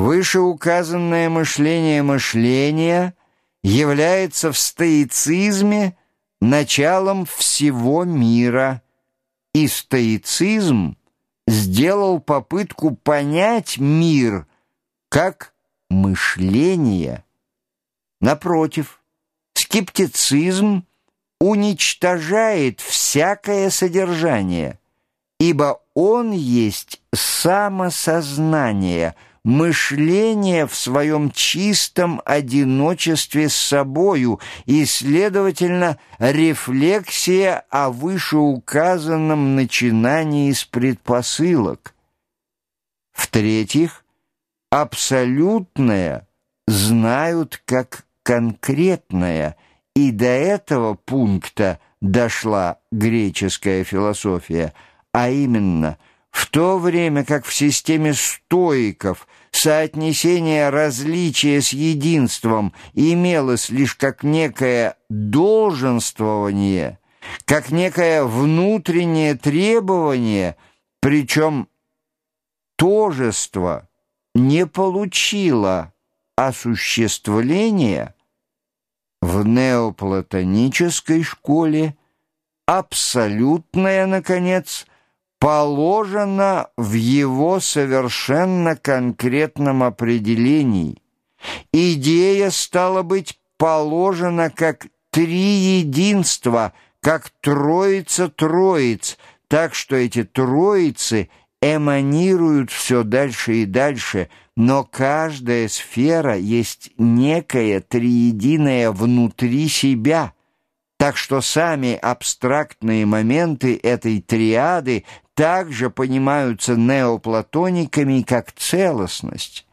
Вышеуказанное мышление мышления является в стоицизме началом всего мира, и стоицизм сделал попытку понять мир как мышление. Напротив, скептицизм уничтожает всякое содержание, ибо он есть самосознание – мышление в своем чистом одиночестве с собою и, следовательно, рефлексия о вышеуказанном начинании с предпосылок. В-третьих, абсолютное знают как конкретное, и до этого пункта дошла греческая философия, а именно – в то время как в системе стоиков соотнесение различия с единством имелось лишь как некое долженствование, как некое внутреннее требование, причем тожество не получило осуществления, в неоплатонической школе абсолютное, наконец, положено в его совершенно конкретном определении. Идея, стала быть, положена как три единства, как троица троиц, так что эти троицы эманируют все дальше и дальше, но каждая сфера есть некое триединое внутри себя – так что сами абстрактные моменты этой триады также понимаются неоплатониками как целостность.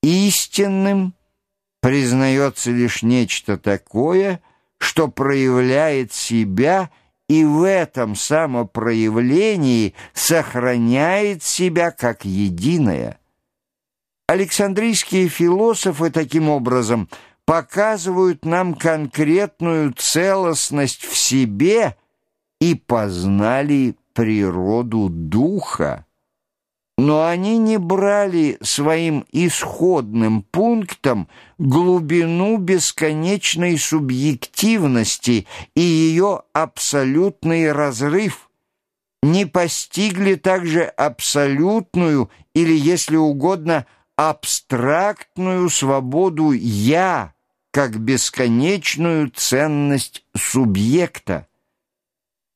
Истинным признается лишь нечто такое, что проявляет себя и в этом самопроявлении сохраняет себя как единое. Александрийские философы таким образом показывают нам конкретную целостность в себе и познали природу духа, но они не брали своим исходным пунктом глубину бесконечной субъективности и ее абсолютный разрыв, не постигли также абсолютную или, если угодно, абстрактную свободу «я» как бесконечную ценность субъекта.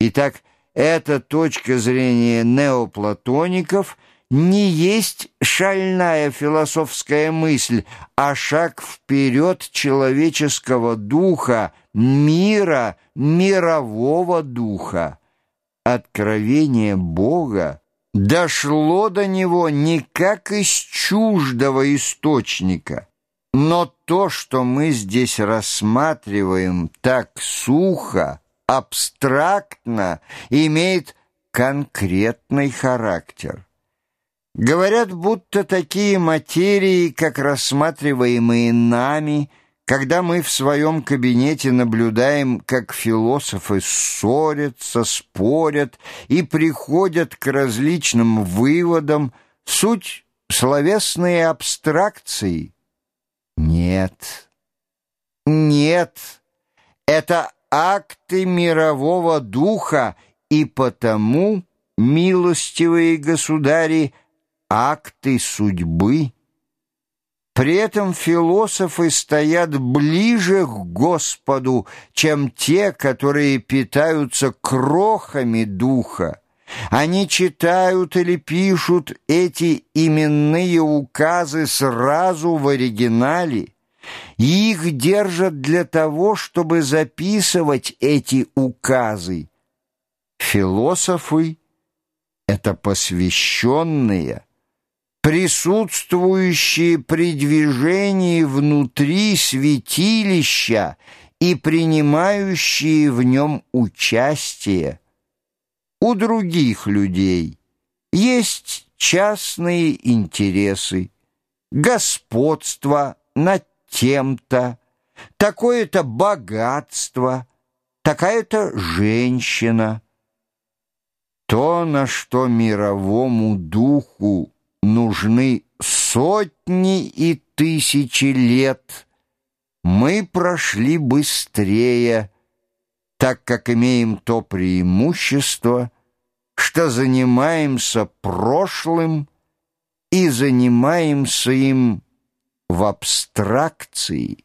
Итак, эта точка зрения неоплатоников не есть шальная философская мысль, а шаг вперед человеческого духа, мира, мирового духа. Откровение Бога дошло до него не как из чуждого источника, но то, что мы здесь рассматриваем так сухо, абстрактно, имеет конкретный характер. Говорят, будто такие материи, как рассматриваемые нами, когда мы в своем кабинете наблюдаем, как философы ссорятся, спорят и приходят к различным выводам, суть словесные абстракции. Нет, нет, это акты мирового духа, и потому, милостивые государи, акты судьбы. При этом философы стоят ближе к Господу, чем те, которые питаются крохами духа. Они читают или пишут эти именные указы сразу в оригинале, их держат для того, чтобы записывать эти указы. Философы — это посвященные, присутствующие при движении внутри святилища и принимающие в нем участие. У других людей есть частные интересы, господство над тем-то, такое-то богатство, такая-то женщина. То, на что мировому духу нужны сотни и тысячи лет мы прошли быстрее, так как имеем то преимущество, что занимаемся прошлым и занимаемся им в абстракции.